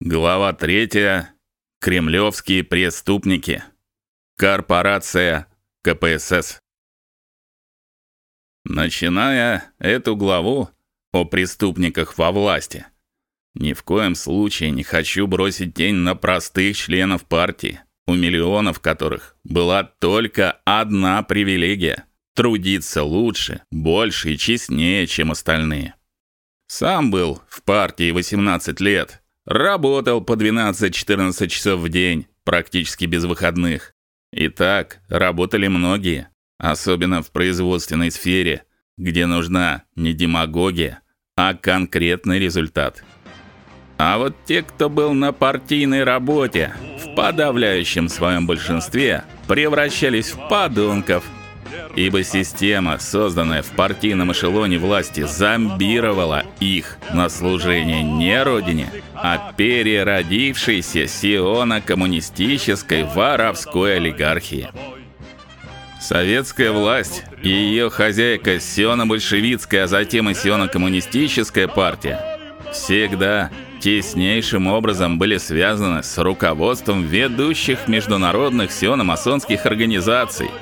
Глава 3. Кремлевские преступники. Корпорация КПСС. Начиная эту главу о преступниках во власти, ни в коем случае не хочу бросить тень на простых членов партии, у миллионов которых была только одна привилегия трудиться лучше, больше и честнее, чем остальные. Сам был в партии 18 лет Работал по 12-14 часов в день, практически без выходных. И так работали многие, особенно в производственной сфере, где нужна не демагогия, а конкретный результат. А вот те, кто был на партийной работе, в подавляющем своем большинстве превращались в подонков, ибо система, созданная в партийном эшелоне власти, зомбировала их на служение не родине, а переродившейся сиона-коммунистической воровской олигархии. Советская власть и ее хозяйка сиона-большевистская, а затем и сиона-коммунистическая партия всегда теснейшим образом были связаны с руководством ведущих международных сиономасонских организаций –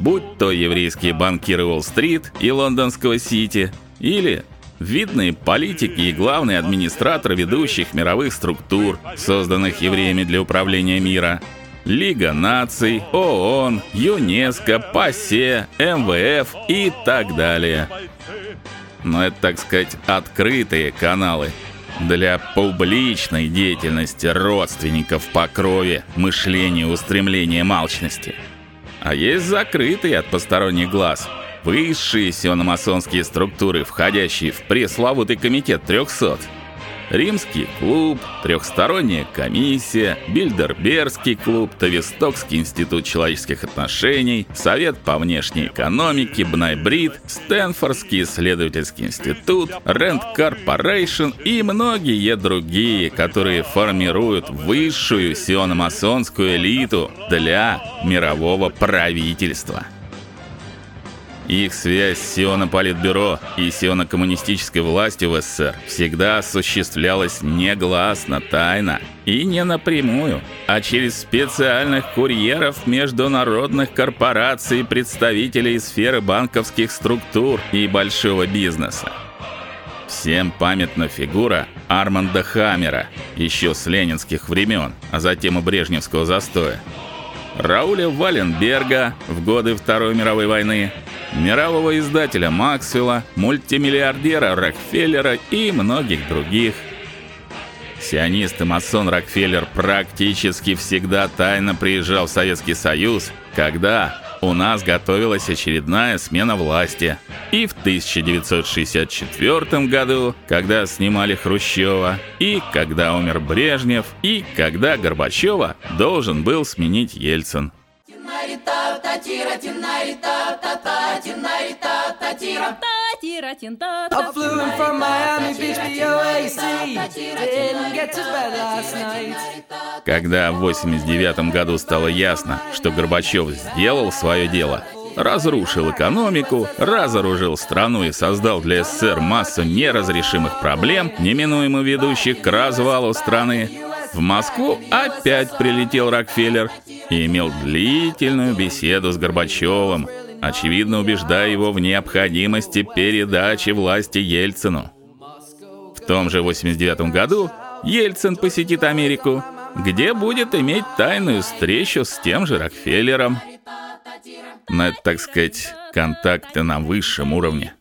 будь то еврейские банкиры Уолл-стрит и лондонского Сити, или видные политики и главные администраторы ведущих мировых структур, созданных евреями для управления мира. Лига наций, ООН, ЮНЕСКО, ПАСЕ, МВФ и так далее. Но это, так сказать, открытые каналы для публичной деятельности родственников по крови, мышлению, устремления, малчности а есть закрытые от посторонних глаз, высшие сиономасонские структуры, входящие в пресловутый комитет 300. Римский клуб, трехсторонняя комиссия, Бильдербергский клуб, Тавистокский институт человеческих отношений, Совет по внешней экономике, Бнайбрид, Стэнфордский исследовательский институт, Rand Corporation и многие другие, которые формируют высшую сиономасонскую элиту для мирового правительства. Их связь с Сионополитбюро и сионо-коммунистической властью в СССР всегда осуществлялась негласно, тайно и не напрямую, а через специальных курьеров международных корпораций представителей сферы банковских структур и большого бизнеса. Всем памятна фигура Арманда Хаммера, еще с ленинских времен, а затем и брежневского застоя. Рауля Валенберга в годы Второй мировой войны, мирового издателя Максвелла, мультимиллиардера Рокфеллера и многих других. Сионист и масон Рокфеллер практически всегда тайно приезжал в Советский Союз, когда у нас готовилась очередная смена власти. И в 1964 году, когда снимали Хрущева, и когда умер Брежнев, и когда Горбачева должен был сменить Ельцин. Когда в 89 году стало ясно, что Горбачев сделал свое дело, разрушил экономику, разоружил страну и создал для СССР массу неразрешимых проблем, неминуемо ведущих к развалу страны, в Москву опять прилетел Рокфеллер и имел длительную беседу с Горбачевым, очевидно убеждая его в необходимости передачи власти Ельцину. В том же 89 году Ельцин посетит Америку, где будет иметь тайную встречу с тем же Рокфеллером. Но это, так сказать, контакты на высшем уровне.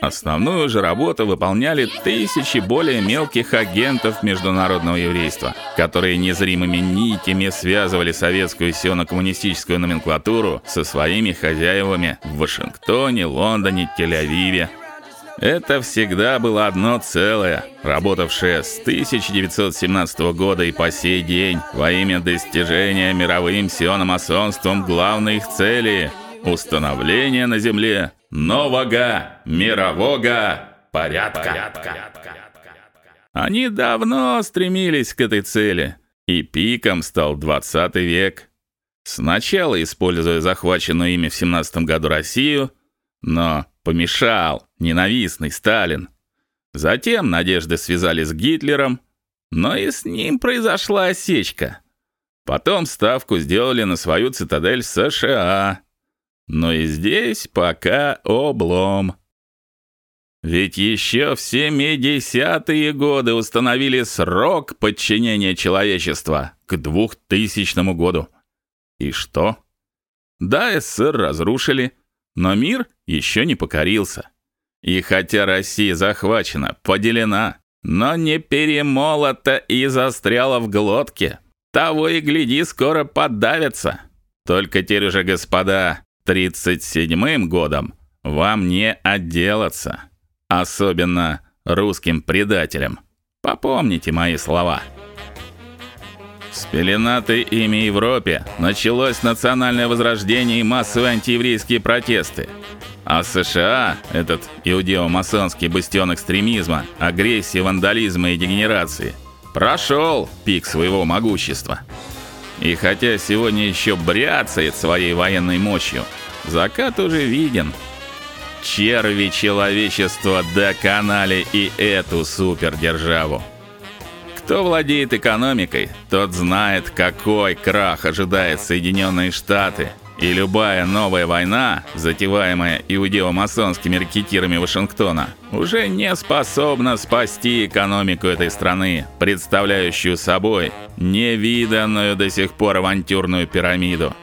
Основную же работу выполняли тысячи более мелких агентов международного еврейства, которые незримыми нитями связывали советскую сионо-коммунистическую номенклатуру со своими хозяевами в Вашингтоне, Лондоне, Тель-Авиве. Это всегда было одно целое, работавшее с 1917 года и по сей день во имя достижения мировым сиономасонством главной их цели установления на земле нового мирового порядка. Они давно стремились к этой цели, и пиком стал 20 век. Сначала используя захваченную ими в 17 году Россию, но помешал ненавистный Сталин. Затем надежды связали с Гитлером, но и с ним произошла осечка. Потом ставку сделали на свою цитадель США. Но и здесь пока облом. Ведь еще в 70-е годы установили срок подчинения человечества к 2000 году. И что? Да, СССР разрушили, но мир еще не покорился. И хотя Россия захвачена, поделена, но не перемолота и застряла в глотке, того и гляди, скоро подавится. Только теперь уже, господа, 37-м годом вам не отделаться, особенно русским предателям. Попомните мои слова. В спеленатой ими Европе началось национальное возрождение и массовые антиеврейские протесты. А США, этот иудео-масонский бастион экстремизма, агрессии, вандализма и дегенерации, прошел пик своего могущества. И хотя сегодня еще бряцает своей военной мощью, закат уже виден. Черви человечества доконали и эту супердержаву. Кто владеет экономикой, тот знает, какой крах ожидает Соединенные Штаты. И любая новая война, затеваемая иудео-масонскими ракетирами Вашингтона, уже не способна спасти экономику этой страны, представляющую собой невиданную до сих пор авантюрную пирамиду.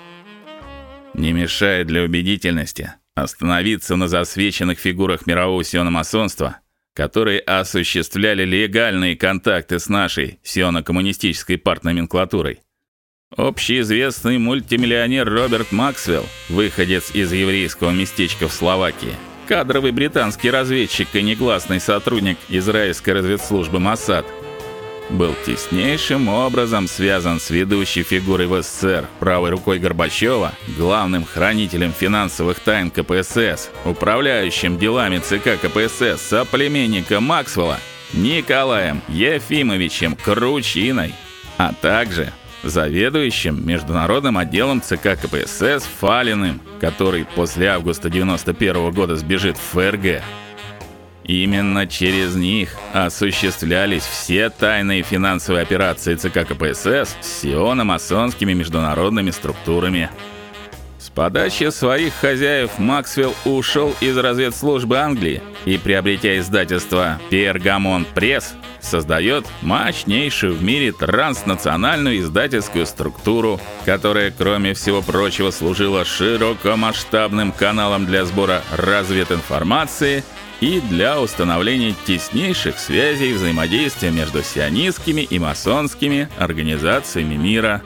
Не мешает для убедительности остановиться на засвеченных фигурах мирового сиономасонства, которые осуществляли легальные контакты с нашей сионо-коммунистической партноменклатурой. Общеизвестный мультимиллионер Роберт Максвелл, выходец из еврейского местечка в Словакии, кадровый британский разведчик и негласный сотрудник израильской разведслужбы Моссад, был теснейшим образом связан с ведущей фигурой в СССР, правой рукой Горбачева, главным хранителем финансовых тайн КПСС, управляющим делами ЦК КПСС, соплеменником Максвелла Николаем Ефимовичем Кручиной, а также заведующим международным отделом ЦК КПСС Фалиным, который после августа 91 года сбежит в ФРГ. Именно через них осуществлялись все тайные финансовые операции ЦК КПСС с сионо-масонскими международными структурами. Подачи своих хозяев Максвелл ушел из разведслужбы Англии и, приобретя издательство Пергамон Пресс, создает мощнейшую в мире транснациональную издательскую структуру, которая, кроме всего прочего, служила широкомасштабным каналом для сбора развединформации и для установления теснейших связей взаимодействия между сионистскими и масонскими организациями мира.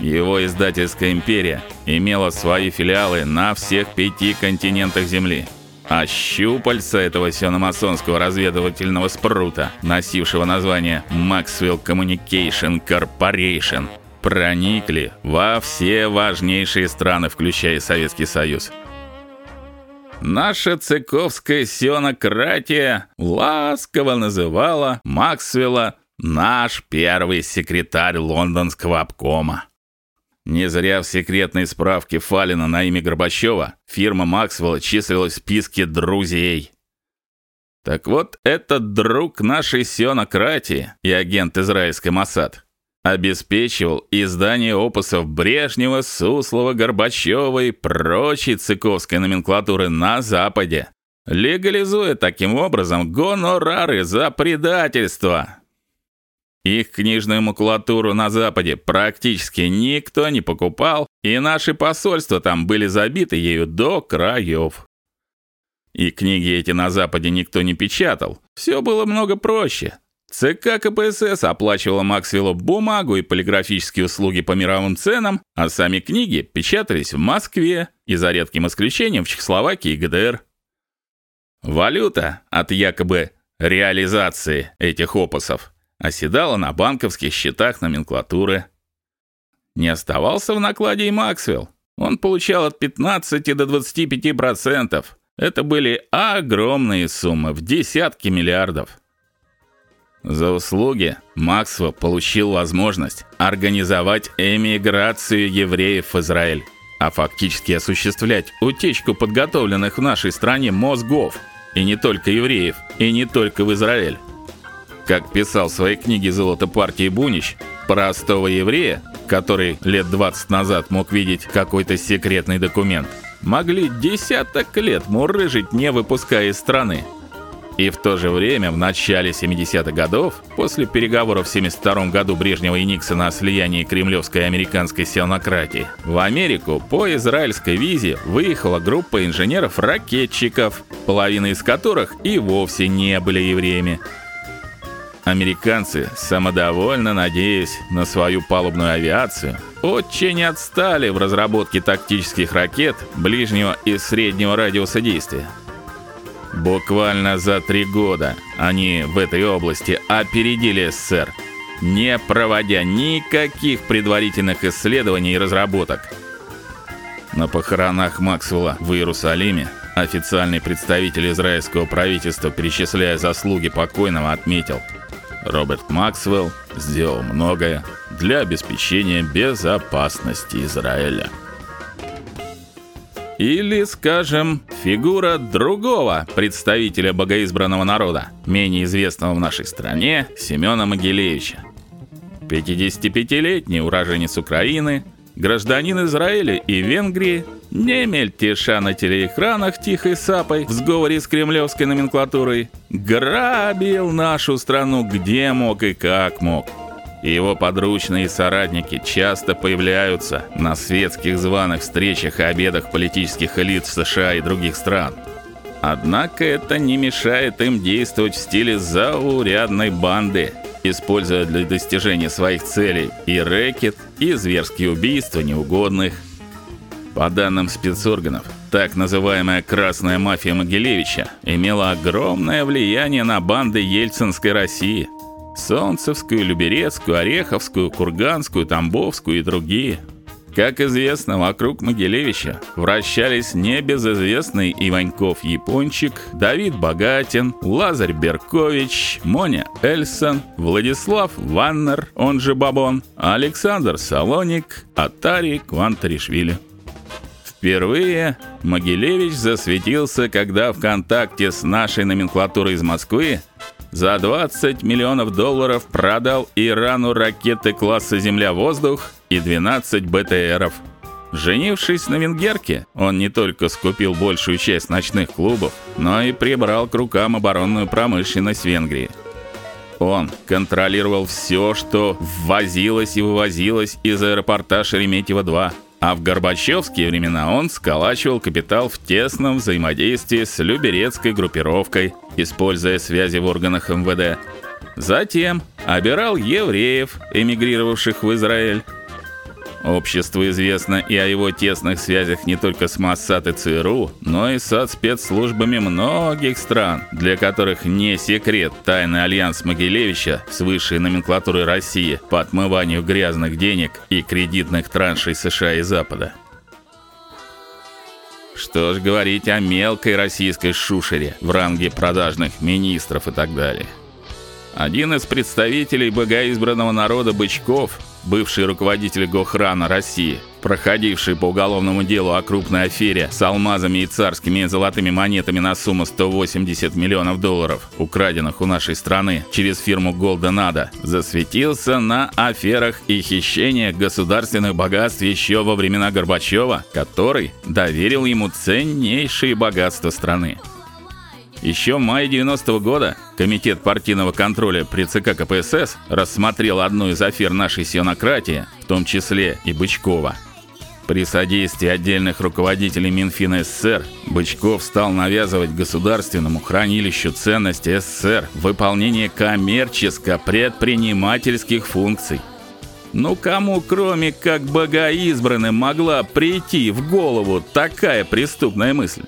Его издательская империя имела свои филиалы на всех пяти континентах Земли. А щупальца этого сиономасонского разведывательного спрута, носившего название Maxwell Communication Corporation, проникли во все важнейшие страны, включая Советский Союз. Наша цыковская сионократия ласково называла Максвелла наш первый секретарь лондонского обкома. Не зря в секретной справке Фалина на имя Горбачева фирма Максвелла числилась в списке друзей. Так вот, этот друг нашей сионократии и агент израильской Моссад обеспечивал издание опусов Брежнева, Суслова, Горбачева и прочей цыковской номенклатуры на западе, легализуя таким образом гонорары за предательство. Их книжную макулатуру на западе практически никто не покупал, и наши посольства там были забиты ею до краев. И книги эти на западе никто не печатал. Все было много проще. ЦК КПСС оплачивала Максвеллу бумагу и полиграфические услуги по мировым ценам, а сами книги печатались в Москве и за редким исключением в Чехословакии и ГДР. Валюта от якобы реализации этих опусов оседала на банковских счетах номенклатуры. Не оставался в накладе и Максвелл. Он получал от 15 до 25%. Это были огромные суммы в десятки миллиардов. За услуги Максвелл получил возможность организовать эмиграцию евреев в Израиль, а фактически осуществлять утечку подготовленных в нашей стране мозгов, и не только евреев, и не только в Израиль. Как писал в своей книге Золото партии Бунич, простого еврея, который лет 20 назад мог видеть какой-то секретный документ, могли десяток лет мурыжить, не выпуская из страны. И в то же время в начале 70-х годов, после переговоров в 72 году Брежнева и Никсона о слиянии кремлевской и американской сионократии, в Америку по израильской визе выехала группа инженеров-ракетчиков, половина из которых и вовсе не были евреями. Американцы, самодовольно надеясь на свою палубную авиацию, очень отстали в разработке тактических ракет ближнего и среднего радиуса действия. Буквально за три года они в этой области опередили СССР, не проводя никаких предварительных исследований и разработок. На похоронах Максвелла в Иерусалиме официальный представитель израильского правительства, перечисляя заслуги покойного, отметил: Роберт Максвелл сделал многое для обеспечения безопасности Израиля. Или, скажем, фигура другого представителя богоизбранного народа, менее известного в нашей стране, Семёна Могилевича. 55-летний уроженец Украины, гражданин Израиля и Венгрии, не мельтеша на телеэкранах тихой сапой в сговоре с кремлевской номенклатурой, грабил нашу страну где мог и как мог. Его подручные соратники часто появляются на светских званых встречах и обедах политических элит США и других стран. Однако это не мешает им действовать в стиле заурядной банды, используя для достижения своих целей и рэкет, и зверские убийства неугодных. По данным спецорганов, так называемая красная мафия Могилевича имела огромное влияние на банды ельцинской России – Солнцевскую, Люберецкую, Ореховскую, Курганскую, Тамбовскую и другие. Как известно, вокруг Могилевича вращались небезызвестный Иваньков Япончик, Давид Богатин, Лазарь Беркович, Моня Эльсон, Владислав Ваннер, он же Бабон, Александр Салоник, Атари Квантаришвили. Впервые Могилевич засветился, когда в контакте с нашей номенклатурой из Москвы за 20 миллионов долларов продал Ирану ракеты класса Земля-воздух и 12 БТРов. Женившись на венгерке, он не только скупил большую часть ночных клубов, но и прибрал к рукам оборонную промышленность Венгрии. Он контролировал все, что ввозилось и вывозилось из аэропорта Шереметьево-2. А в Горбачевские времена он сколачивал капитал в тесном взаимодействии с Люберецкой группировкой, используя связи в органах МВД. Затем обирал евреев, эмигрировавших в Израиль. Обществу известно и о его тесных связях не только с Моссад и ЦРУ, но и со спецслужбами многих стран, для которых не секрет тайный альянс Могилевича с высшей номенклатурой России по отмыванию грязных денег и кредитных траншей США и Запада. Что ж говорить о мелкой российской шушере в ранге продажных министров и так далее. Один из представителей богоизбранного народа Бычков бывший руководитель Гохрана России, проходивший по уголовному делу о крупной афере с алмазами и царскими золотыми монетами на сумму 180 миллионов долларов, украденных у нашей страны через фирму Голденада, засветился на аферах и хищениях государственных богатств еще во времена Горбачева, который доверил ему ценнейшие богатства страны. Еще в мае 90 -го года комитет партийного контроля при ЦК КПСС рассмотрел одну из афер нашей сионократии, в том числе и Бычкова. При содействии отдельных руководителей Минфина СССР Бычков стал навязывать государственному хранилищу ценностей СССР выполнение коммерческо-предпринимательских функций. Ну кому, кроме как богоизбранным, могла прийти в голову такая преступная мысль?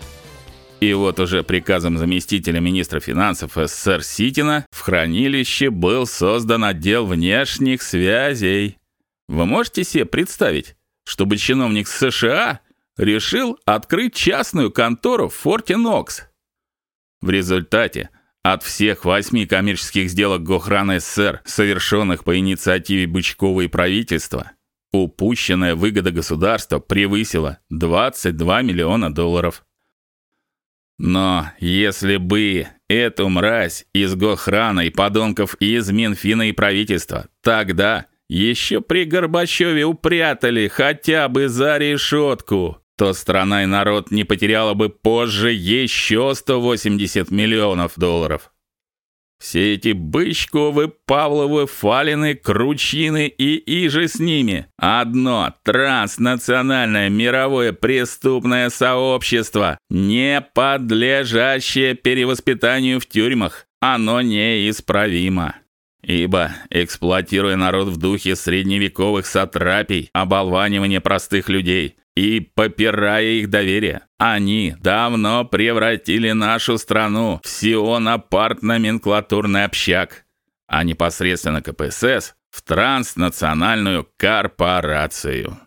И вот уже приказом заместителя министра финансов СССР Ситина в хранилище был создан отдел внешних связей. Вы можете себе представить, чтобы чиновник США решил открыть частную контору в Форте Нокс? В результате от всех восьми коммерческих сделок Гохрана СССР, совершенных по инициативе Бычкова и правительства, упущенная выгода государства превысила 22 миллиона долларов. Но если бы эту мразь из Гохрана и подонков из Минфина и правительства тогда еще при Горбачеве упрятали хотя бы за решетку, то страна и народ не потеряла бы позже еще 180 миллионов долларов. Все эти Бычковы, Павловы, Фалины, Кручины и иже с ними одно транснациональное мировое преступное сообщество, не подлежащее перевоспитанию в тюрьмах. Оно неисправимо. Ибо, эксплуатируя народ в духе средневековых сатрапий, оболванивания простых людей и попирая их доверие, они давно превратили нашу страну в сионапарт-номенклатурный общак, а непосредственно КПСС в транснациональную корпорацию.